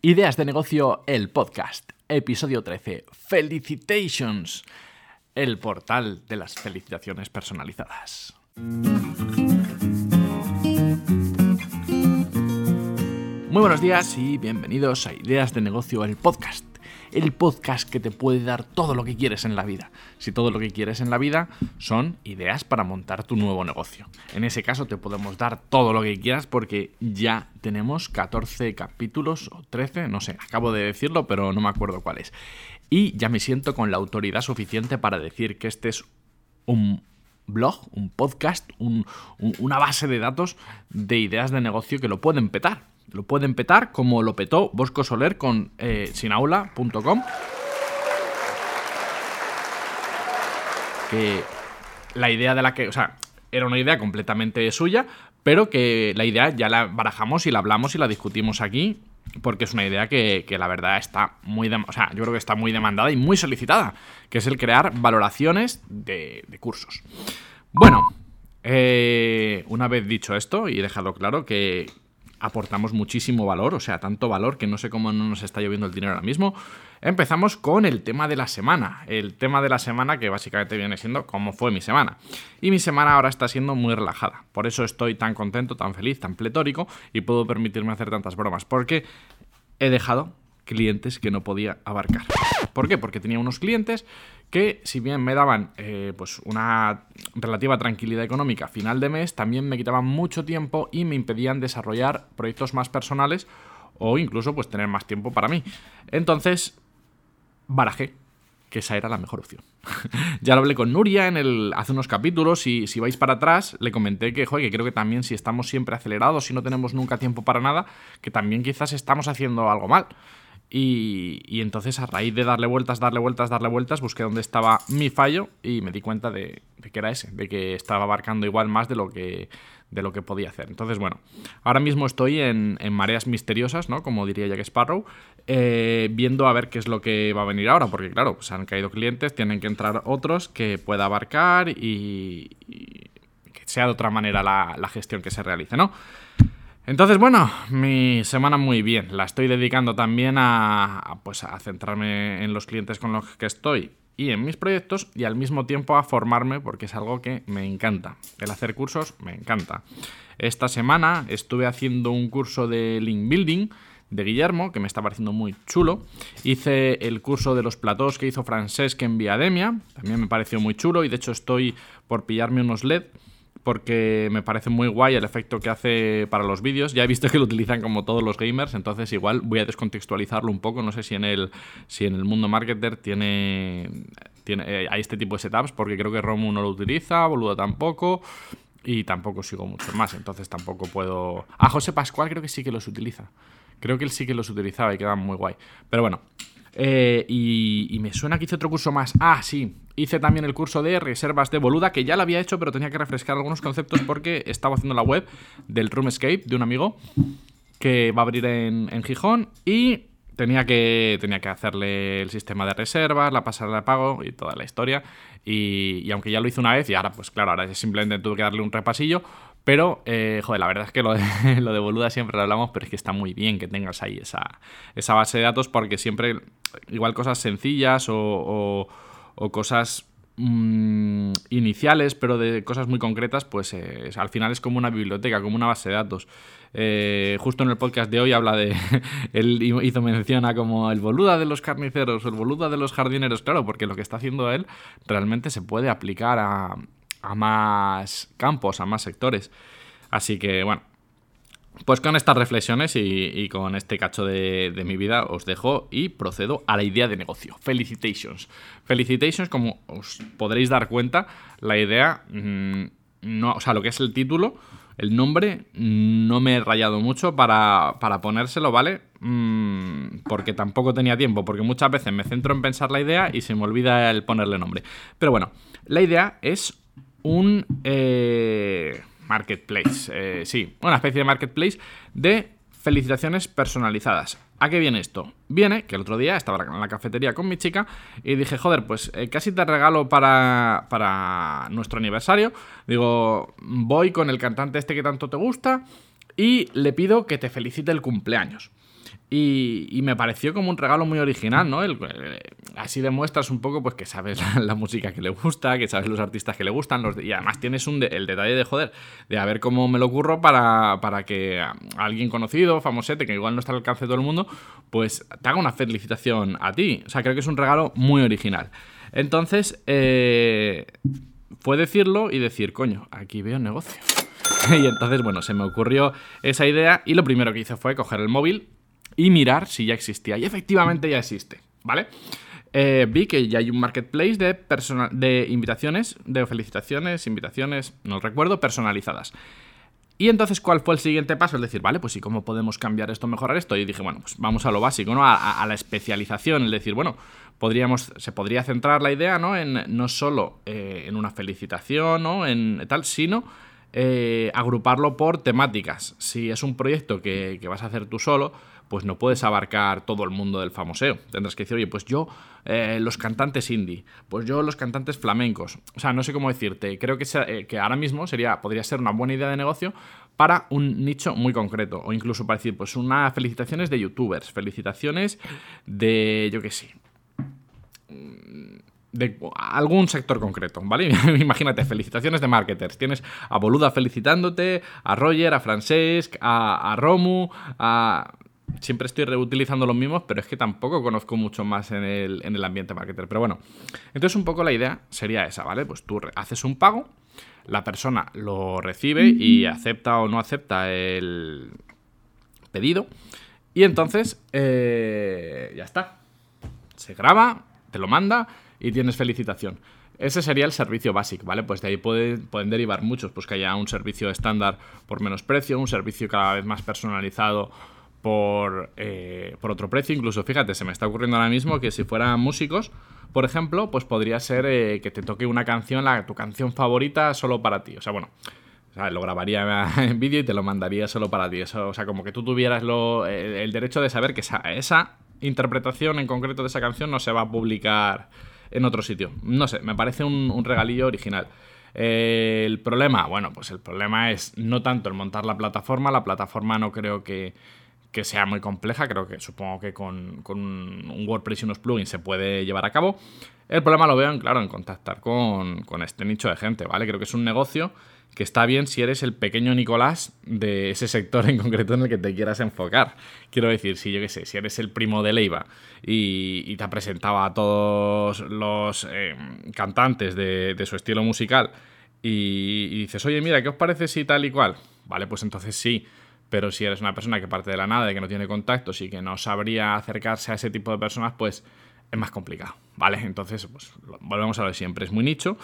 Ideas de negocio, el podcast, episodio 13. Felicitations, el portal de las felicitaciones personalizadas. Muy buenos días y bienvenidos a Ideas de negocio, el podcast el podcast que te puede dar todo lo que quieres en la vida. Si todo lo que quieres en la vida son ideas para montar tu nuevo negocio. En ese caso te podemos dar todo lo que quieras porque ya tenemos 14 capítulos o 13, no sé, acabo de decirlo, pero no me acuerdo cuál es. Y ya me siento con la autoridad suficiente para decir que este es un blog, un podcast, una base de datos de ideas de negocio que lo pueden petar lo pueden petar como lo petó Bosco Soler con eh, sinaula.com. Que la idea de la que, o sea, era una idea completamente suya, pero que la idea ya la barajamos y la hablamos y la discutimos aquí, porque es una idea que, la verdad está muy, o sea, yo creo que está muy demandada y muy solicitada, que es el crear valoraciones de, cursos. Bueno, eh, una vez dicho esto y dejado claro que, aportamos muchísimo valor, o sea, tanto valor que no sé cómo no nos está lloviendo el dinero ahora mismo. Empezamos con el tema de la semana. El tema de la semana que básicamente viene siendo cómo fue mi semana. Y mi semana ahora está siendo muy relajada. Por eso estoy tan contento, tan feliz, tan pletórico y puedo permitirme hacer tantas bromas. Porque he dejado clientes que no podía abarcar. ¿Por qué? Porque tenía unos clientes que si bien me daban eh, pues una relativa tranquilidad económica a final de mes, también me quitaban mucho tiempo y me impedían desarrollar proyectos más personales o incluso pues tener más tiempo para mí. Entonces, barajé que esa era la mejor opción. ya lo hablé con Nuria en el, hace unos capítulos y si vais para atrás le comenté que, que creo que también si estamos siempre acelerados y no tenemos nunca tiempo para nada, que también quizás estamos haciendo algo mal. Y, entonces a raíz de darle vueltas, darle vueltas, darle vueltas, busqué dónde estaba mi fallo y me di cuenta de, que era ese, de que estaba abarcando igual más de lo que, de lo que podía hacer. Entonces, bueno, ahora mismo estoy en, mareas misteriosas, ¿no? Como diría Jack Sparrow, eh, viendo a ver qué es lo que va a venir ahora, porque claro, pues han caído clientes, tienen que entrar otros que pueda abarcar y, que sea de otra manera la gestión que se realice, ¿no? Entonces, bueno, mi semana muy bien. La estoy dedicando también a, pues, a centrarme en los clientes con los que estoy y en mis proyectos y al mismo tiempo a formarme porque es algo que me encanta. El hacer cursos me encanta. Esta semana estuve haciendo un curso de link building de Guillermo, que me está pareciendo muy chulo. Hice el curso de los platós que hizo Francesc en Viademia, también me pareció muy chulo y de hecho estoy por pillarme unos LED porque me parece muy guay el efecto que hace para los vídeos. Ya he visto que lo utilizan como todos los gamers, entonces igual voy a descontextualizarlo un poco. No sé si en el, si en el mundo marketer tiene, tiene eh, hay este tipo de setups, porque creo que Romu no lo utiliza, Boluda tampoco. Y tampoco sigo mucho más, entonces tampoco puedo... Ah, José Pascual creo que sí que los utiliza. Creo que él sí que los utilizaba y quedan muy guay. Pero bueno, eh, y, me suena que hice otro curso más. Ah, sí. Hice también el curso de reservas de Boluda, que ya lo había hecho, pero tenía que refrescar algunos conceptos porque estaba haciendo la web del Roomscape de un amigo que va a abrir en, Gijón y tenía que, tenía que hacerle el sistema de reservas, la pasarela de pago y toda la historia. Y, y, aunque ya lo hice una vez y ahora, pues claro, ahora simplemente tuve que darle un repasillo, pero, eh, joder, la verdad es que lo de, boluda siempre lo hablamos, pero es que está muy bien que tengas ahí esa, esa base de datos porque siempre, igual cosas sencillas o, cosas mm, iniciales, pero de cosas muy concretas, pues eh, al final es como una biblioteca, como una base de datos. Eh, justo en el podcast de hoy habla de. él hizo mención a como el boluda de los carniceros o el boluda de los jardineros, claro, porque lo que está haciendo él realmente se puede aplicar a, a más campos, a más sectores. Así que bueno, pues con estas reflexiones y, con este cacho de, mi vida os dejo y procedo a la idea de negocio. Felicitations. Felicitations, como os podréis dar cuenta, la idea, mm, no, o sea, lo que es el título, el nombre, no me he rayado mucho para, para ponérselo, ¿vale? Mm, porque tampoco tenía tiempo, porque muchas veces me centro en pensar la idea y se me olvida el ponerle nombre. Pero bueno, la idea es un eh, marketplace, eh, sí, una especie de marketplace de felicitaciones personalizadas. ¿A qué viene esto? Viene que el otro día estaba en la cafetería con mi chica y dije, joder, pues eh, casi te regalo para, para nuestro aniversario. Digo, voy con el cantante este que tanto te gusta y le pido que te felicite el cumpleaños. Y, me pareció como un regalo muy original, ¿no? Así demuestras un poco pues que sabes la, música que le gusta, que sabes los artistas que le gustan, y además tienes el detalle de joder, de a ver cómo me lo ocurro para, para que alguien conocido, famosete, que igual no está al alcance de todo el mundo, pues te haga una felicitación a ti. O sea, creo que es un regalo muy original. Entonces, eh, fue decirlo y decir, coño, aquí veo negocio. y entonces, bueno, se me ocurrió esa idea y lo primero que hice fue coger el móvil y mirar si ya existía. Y efectivamente ya existe, ¿vale? Eh, vi que ya hay un marketplace de, de invitaciones, de felicitaciones, invitaciones, no recuerdo, personalizadas. Y entonces, ¿cuál fue el siguiente paso? Es decir, vale, pues sí, ¿cómo podemos cambiar esto, mejorar esto? Y dije, bueno, pues vamos a lo básico, ¿no? A, la especialización, es decir, bueno, podríamos, se podría centrar la idea, ¿no? En no solo eh, en una felicitación, ¿no? En tal, sino eh, agruparlo por temáticas. Si es un proyecto que, vas a hacer tú solo, pues no puedes abarcar todo el mundo del famoseo. Tendrás que decir, oye, pues yo eh, los cantantes indie, pues yo los cantantes flamencos. O sea, no sé cómo decirte. Creo que, eh, que ahora mismo sería, podría ser una buena idea de negocio para un nicho muy concreto. O incluso para decir, pues una felicitaciones de youtubers, felicitaciones de, yo qué sé de algún sector concreto, ¿vale? Imagínate, felicitaciones de marketers. Tienes a Boluda felicitándote, a Roger, a Francesc, a, Romu, a... Siempre estoy reutilizando los mismos, pero es que tampoco conozco mucho más en el, en el ambiente marketer. Pero bueno, entonces un poco la idea sería esa, ¿vale? Pues tú haces un pago, la persona lo recibe y acepta o no acepta el pedido. Y entonces, eh, ya está. Se graba, te lo manda y tienes felicitación. Ese sería el servicio básico, ¿vale? Pues de ahí pueden derivar muchos, pues que haya un servicio estándar por menos precio, un servicio cada vez más personalizado por, eh, por otro precio. Incluso, fíjate, se me está ocurriendo ahora mismo que si fueran músicos, por ejemplo, pues podría ser eh, que te toque una canción, tu canción favorita, solo para ti. O sea, bueno, lo grabaría en vídeo y te lo mandaría solo para ti. O sea, como que tú tuvieras lo, el, derecho de saber que esa, esa interpretación en concreto de esa canción no se va a publicar en otro sitio. No sé, me parece un, regalillo original. el problema, bueno, pues el problema es no tanto el montar la plataforma, la plataforma no creo que, sea muy compleja, creo que supongo que con, un WordPress y unos plugins se puede llevar a cabo. El problema lo veo en, claro, en contactar con, con este nicho de gente, ¿vale? Creo que es un negocio que está bien si eres el pequeño Nicolás de ese sector en concreto en el que te quieras enfocar. Quiero decir, si yo qué sé, si eres el primo de Leiva y, te ha presentado a todos los eh, cantantes de, su estilo musical y, dices, oye, mira, ¿qué os parece si tal y cual? Vale, pues entonces sí. Pero si eres una persona que parte de la nada y que no tiene contactos y que no sabría acercarse a ese tipo de personas, pues es más complicado, ¿vale? Entonces, pues volvemos a lo de siempre, es muy nicho.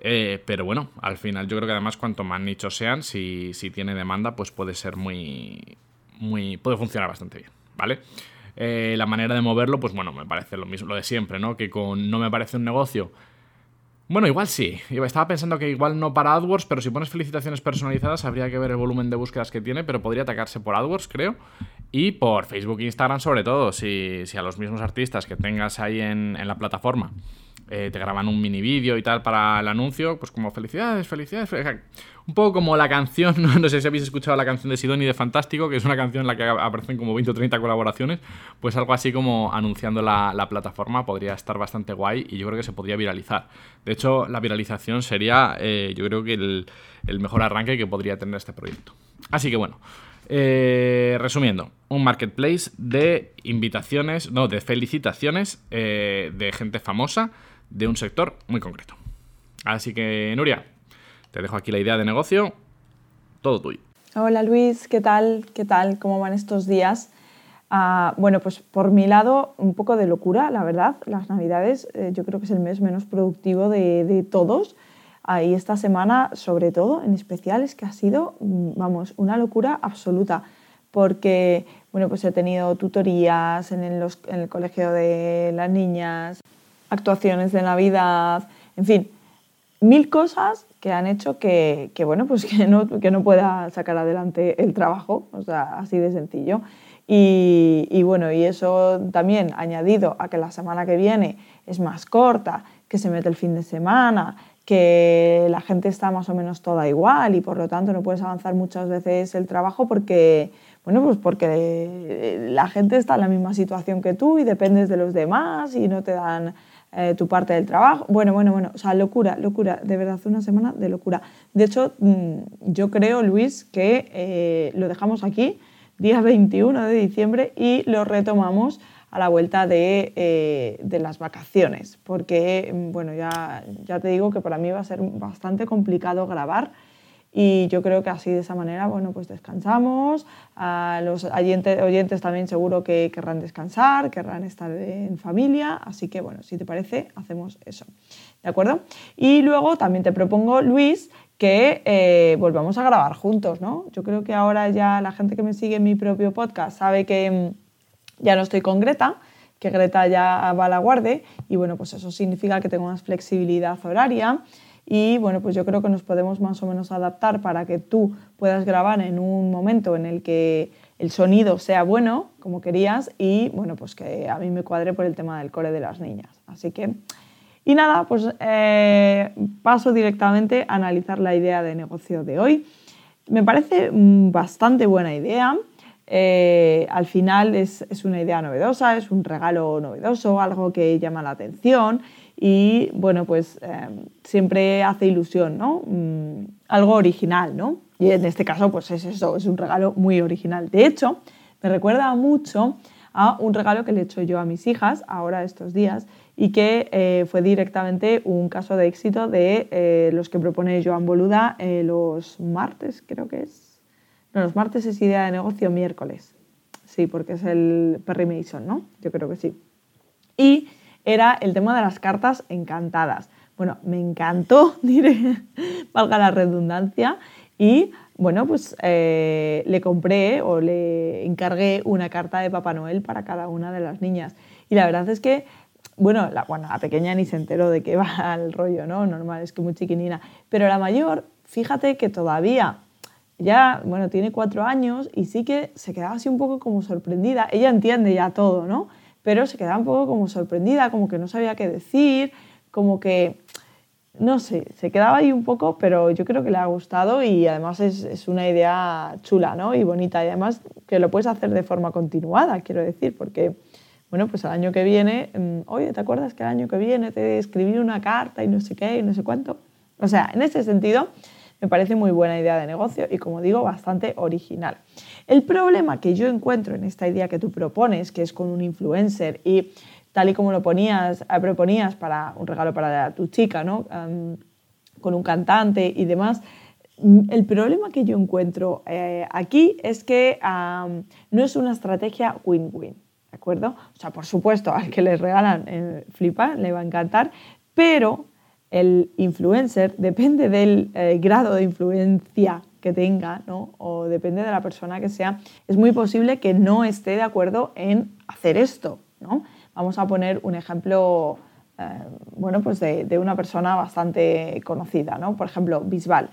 Eh, pero bueno, al final yo creo que además cuanto más nichos sean, si, tiene demanda, pues puede ser muy, muy... puede funcionar bastante bien, ¿vale? Eh, la manera de moverlo, pues bueno, me parece lo mismo, lo de siempre, ¿no? Que con no me parece un negocio... Bueno, igual sí. Estaba pensando que igual no para AdWords, pero si pones felicitaciones personalizadas habría que ver el volumen de búsquedas que tiene, pero podría atacarse por AdWords, creo. Y por Facebook e Instagram sobre todo, si, si a los mismos artistas que tengas ahí en, en la plataforma eh, te graban un mini vídeo y tal para el anuncio, pues como felicidades, felicidades, un poco como la canción, no sé si habéis escuchado la canción de Sidoni de Fantástico, que es una canción en la que aparecen como 20 o 30 colaboraciones, pues algo así como anunciando la, plataforma podría estar bastante guay y yo creo que se podría viralizar. De hecho, la viralización sería, eh, yo creo que el, mejor arranque que podría tener este proyecto. Así que bueno. Eh, resumiendo, un marketplace de invitaciones, no, de felicitaciones de gente famosa de un sector muy concreto. Así que, Nuria, te dejo aquí la idea de negocio, todo tuyo. Hola Luis, ¿qué tal? ¿Qué tal? ¿Cómo van estos días? Ah, bueno, pues por mi lado, un poco de locura, la verdad. Las Navidades eh, yo creo que es el mes menos productivo de, todos. y esta semana, sobre todo, en especial, es que ha sido, mm, vamos, una locura absoluta. Porque, bueno, pues he tenido tutorías en el colegio de las niñas, actuaciones de Navidad, en fin, mil cosas que han hecho que, bueno, pues que no, que no pueda sacar adelante el trabajo, o sea, así de sencillo. Y, bueno, y eso también añadido a que la semana que viene es más corta, que se mete el fin de semana, que la gente está más o menos toda igual y por lo tanto no puedes avanzar muchas veces el trabajo porque, Bueno, pues porque la gente está en la misma situación que tú y dependes de los demás y no te dan eh, tu parte del trabajo. Bueno, bueno, bueno, o sea, locura, locura, de verdad, una semana de locura. De hecho, mm, yo creo, Luis, que eh, lo dejamos aquí, día 21 de diciembre, y lo retomamos a la vuelta de, eh, de, las vacaciones, porque, mm, bueno, ya, ya te digo que para mí va a ser bastante complicado grabar y yo creo que así de esa manera, bueno, pues descansamos, a los oyentes, también seguro que querrán descansar, querrán estar en familia, así que bueno, si te parece, hacemos eso, ¿de acuerdo? Y luego también te propongo, Luis, que eh, volvamos a grabar juntos, ¿no? Yo creo que ahora ya la gente que me sigue en mi propio podcast sabe que mm, ya no estoy con Greta, que Greta ya va a la guardia y bueno, pues eso significa que tengo más flexibilidad horaria y bueno, pues yo creo que nos podemos más o menos adaptar para que tú puedas grabar en un momento en el que el sonido sea bueno, como querías, y bueno, pues que a mí me cuadre por el tema del core de las niñas. Así que, y nada, pues eh, paso directamente a analizar la idea de negocio de hoy. Me parece mm, bastante buena idea. Eh, al final es, es, una idea novedosa, es un regalo novedoso, algo que llama la atención y bueno, pues em, siempre hace ilusión, ¿no? Mm, algo original, ¿no? Y en este caso, pues es eso, es un regalo muy original. De hecho, me recuerda mucho a un regalo que le he hecho yo a mis hijas ahora estos días y que eh, fue directamente un caso de éxito de eh, los que propone Joan Boluda eh, los martes, creo que es. No, los martes es idea de negocio, miércoles. Sí, porque es el Perry Mason, ¿no? Yo creo que sí. Y era el tema de las cartas encantadas. Bueno, me encantó, diré, valga la redundancia, y bueno, pues eh, le compré o le encargué una carta de Papá Noel para cada una de las niñas. Y la verdad es que, bueno, la, bueno, la pequeña ni se enteró de qué va el rollo, ¿no? Normal, es que muy chiquinina. Pero la mayor, fíjate que todavía ya, bueno, tiene cuatro años y sí que se quedaba así un poco como sorprendida. Ella entiende ya todo, ¿no? Pero se quedaba un poco como sorprendida, como que no sabía qué decir, como que, no sé, se quedaba ahí un poco, pero yo creo que le ha gustado y además es, es una idea chula ¿no? y bonita y además que lo puedes hacer de forma continuada, quiero decir, porque, bueno, pues el año que viene, mm, oye, ¿te acuerdas que el año que viene te escribí una carta y no sé qué y no sé cuánto? O sea, en ese sentido me parece muy buena idea de negocio y como digo, bastante original. El problema que yo encuentro en esta idea que tú propones, que es con un influencer y tal y como lo ponías, eh, proponías para un regalo para tu chica, ¿no? con un cantante y demás, mm, el problema que yo encuentro eh, aquí es que no es una estrategia win-win, ¿de acuerdo? O sea, por supuesto, al que le regalan eh, flipa, le va a encantar, pero el influencer depende del grado de influencia que tenga, ¿no? o depende de la persona que sea, es muy posible que no esté de acuerdo en hacer esto. ¿no? Vamos a poner un ejemplo eh, bueno, pues de, una persona bastante conocida, ¿no? por ejemplo, Bisbal.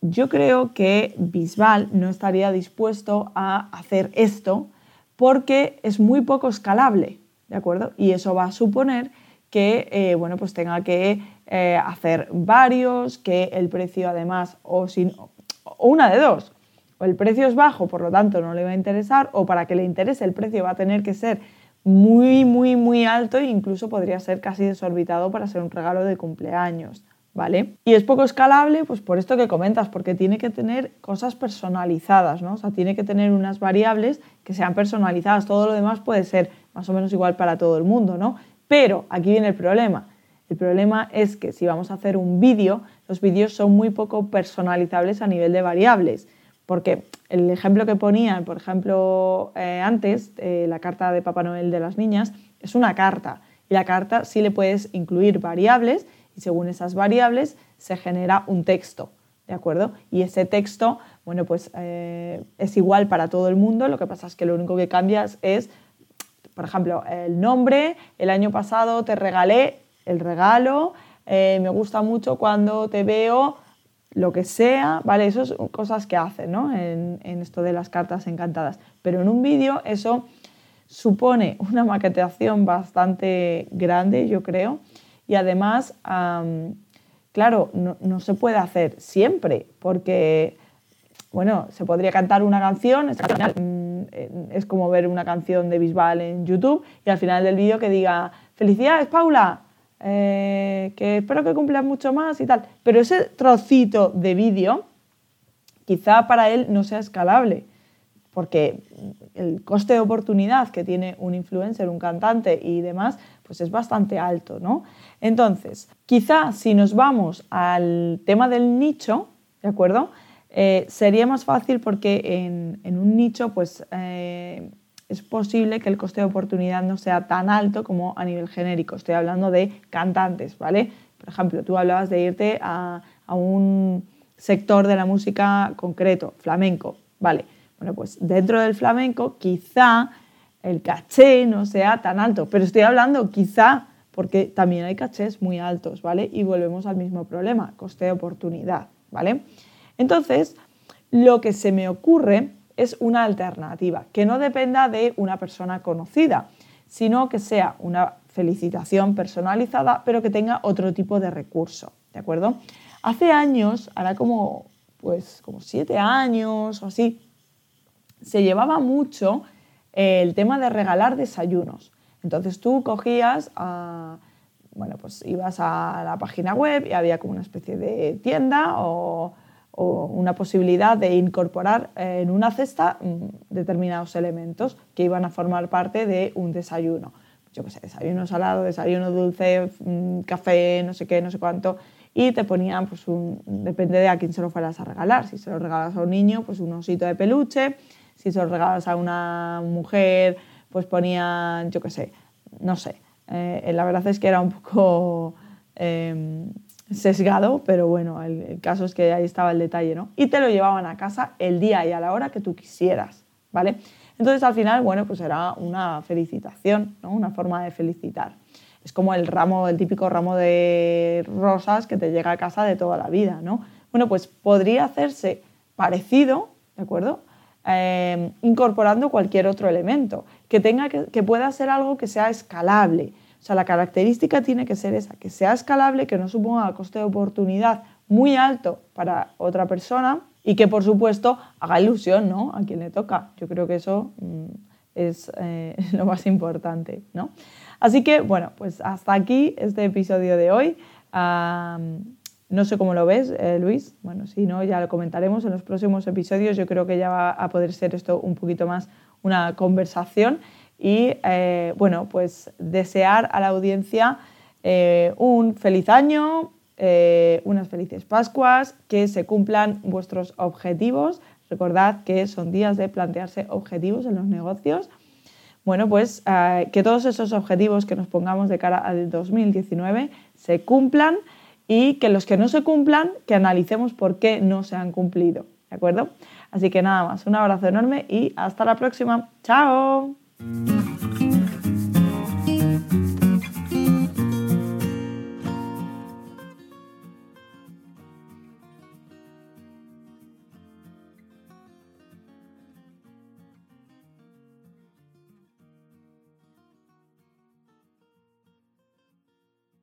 Yo creo que Bisbal no estaría dispuesto a hacer esto porque es muy poco escalable, ¿de acuerdo? Y eso va a suponer que eh, bueno, pues tenga que eh, hacer varios, que el precio además, o sin, o una de dos. O el precio es bajo, por lo tanto no le va a interesar, o para que le interese el precio va a tener que ser muy, muy, muy alto e incluso podría ser casi desorbitado para ser un regalo de cumpleaños. ¿Vale? Y es poco escalable, pues por esto que comentas, porque tiene que tener cosas personalizadas, ¿no? O sea, tiene que tener unas variables que sean personalizadas. Todo lo demás puede ser más o menos igual para todo el mundo, ¿no? Pero aquí viene el problema. El problema es que si vamos a hacer un vídeo, los vídeos son muy poco personalizables a nivel de variables. Porque el ejemplo que ponían, por ejemplo, eh, antes, eh, la carta de Papá Noel de las niñas, es una carta. Y la carta sí le puedes incluir variables y según esas variables se genera un texto. ¿De acuerdo? Y ese texto, bueno, pues eh, es igual para todo el mundo, lo que pasa es que lo único que cambias es, por ejemplo, el nombre, el año pasado te regalé el regalo, eh, me gusta mucho cuando te veo lo que sea, ¿vale? Eso son cosas que hacen, ¿no? En, esto de las cartas encantadas. Pero en un vídeo eso supone una maquetación bastante grande, yo creo, y además, claro, no, se puede hacer siempre, porque bueno, se podría cantar una canción, mm, es como ver una canción de Bisbal en YouTube y al final del vídeo que diga, felicidades Paula, eh, que espero que cumplas mucho más y tal. Pero ese trocito de vídeo quizá para él no sea escalable, porque el coste de oportunidad que tiene un influencer, un cantante y demás, pues es bastante alto, ¿no? Entonces, quizá si nos vamos al tema del nicho, ¿de acuerdo? Eh, sería más fácil porque en, un nicho, pues eh, es posible que el coste de oportunidad no sea tan alto como a nivel genérico. Estoy hablando de cantantes, ¿vale? Por ejemplo, tú hablabas de irte a, un sector de la música concreto, flamenco, ¿vale? Bueno, pues dentro del flamenco quizá el caché no sea tan alto, pero estoy hablando quizá porque también hay cachés muy altos, ¿vale? Y volvemos al mismo problema, coste de oportunidad, ¿vale? Entonces, lo que se me ocurre es una alternativa, que no dependa de una persona conocida, sino que sea una felicitación personalizada, pero que tenga otro tipo de recurso, ¿de acuerdo? Hace años, ahora como, pues, como siete años o así, se llevaba mucho el tema de regalar desayunos. Entonces tú cogías, bueno, pues ibas a la página web y había como una especie de tienda o o una posibilidad de incorporar eh, en una cesta mm, determinados elementos que iban a formar parte de un desayuno. Yo qué sé, desayuno salado, desayuno dulce, mm, café, no sé qué, no sé cuánto. Y te ponían, pues, un, depende de a quién se lo fueras a regalar. Si se lo regalas a un niño, pues un osito de peluche. Si se lo regalas a una mujer, pues ponían, yo qué sé, no sé. Eh, la verdad es que era un poco... Em, sesgado, pero bueno, el, caso es que ahí estaba el detalle, ¿no? Y te lo llevaban a casa el día y a la hora que tú quisieras, ¿vale? Entonces al final, bueno, pues era una felicitación, ¿no? Una forma de felicitar. Es como el ramo, el típico ramo de rosas que te llega a casa de toda la vida, ¿no? Bueno, pues podría hacerse parecido, ¿de acuerdo? Eh, incorporando cualquier otro elemento, que, tenga que, que pueda ser algo que sea escalable, o sea, la característica tiene que ser esa, que sea escalable, que no suponga coste de oportunidad muy alto para otra persona y que, por supuesto, haga ilusión ¿no? a quien le toca. Yo creo que eso mm, es eh, lo más importante. ¿no? Así que, bueno, pues hasta aquí este episodio de hoy. no sé cómo lo ves, eh, Luis. Bueno, si no, ya lo comentaremos en los próximos episodios. Yo creo que ya va a poder ser esto un poquito más una conversación y eh, bueno, pues desear a la audiencia eh, un feliz año, eh, unas felices Pascuas, que se cumplan vuestros objetivos. Recordad que son días de plantearse objetivos en los negocios. Bueno, pues que todos esos objetivos que nos pongamos de cara al 2019 se cumplan y que los que no se cumplan, que analicemos por qué no se han cumplido. ¿De acuerdo? Así que nada más, un abrazo enorme y hasta la próxima. ¡Chao! Música